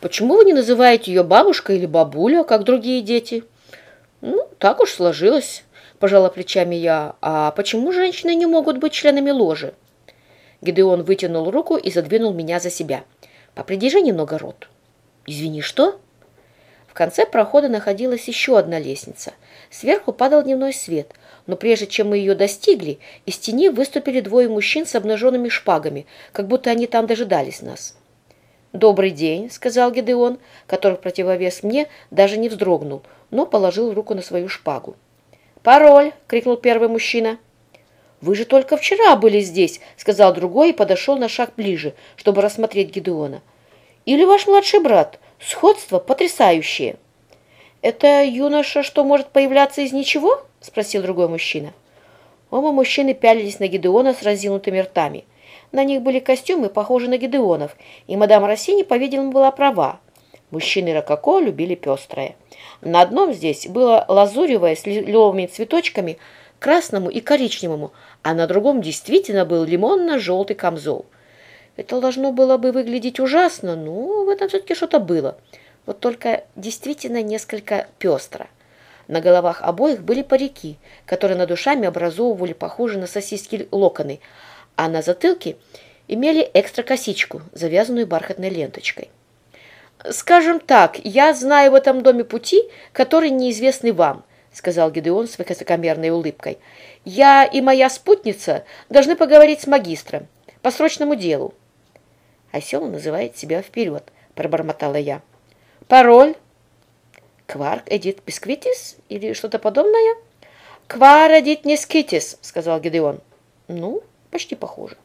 Почему вы не называете ее бабушка или бабуля, как другие дети? Ну, так уж сложилось, пожала плечами я. А почему женщины не могут быть членами ложи? Гидеон вытянул руку и задвинул меня за себя. Попридержи немного рот. Извини, что? В конце прохода находилась еще одна лестница. Сверху падал дневной свет, но прежде чем мы ее достигли, из тени выступили двое мужчин с обнаженными шпагами, как будто они там дожидались нас. «Добрый день», — сказал Гедеон, который противовес мне даже не вздрогнул, но положил руку на свою шпагу. «Пароль!» — крикнул первый мужчина. «Вы же только вчера были здесь», — сказал другой и подошел на шаг ближе, чтобы рассмотреть Гедеона. «Или ваш младший брат? Сходство потрясающее». «Это юноша, что может появляться из ничего?» — спросил другой мужчина. Оба мужчины пялились на Гедеона с разинутыми ртами. На них были костюмы, похожие на Гедеонов, и мадам Россини, по-видимому, была права. Мужчины Рококо любили пестрое. На одном здесь было лазуревое с лиловыми цветочками, красному и коричневому, а на другом действительно был лимонно-желтый камзол. Это должно было бы выглядеть ужасно, но в этом все-таки что-то было. Вот только действительно несколько пестро. На головах обоих были парики, которые над душами образовывали похожие на сосиски локоны, а на затылке имели экстра косичку, завязанную бархатной ленточкой. «Скажем так, я знаю в этом доме пути, которые неизвестны вам», сказал Гедеон с высокомерной улыбкой. «Я и моя спутница должны поговорить с магистром по срочному делу». «Осел называет себя вперед», пробормотала я. «Пароль?» «Кварк Эдит Бисквитис?» или что-то подобное?» «Квар Эдит Нескитис», сказал Гедеон. «Ну, Почти похоже.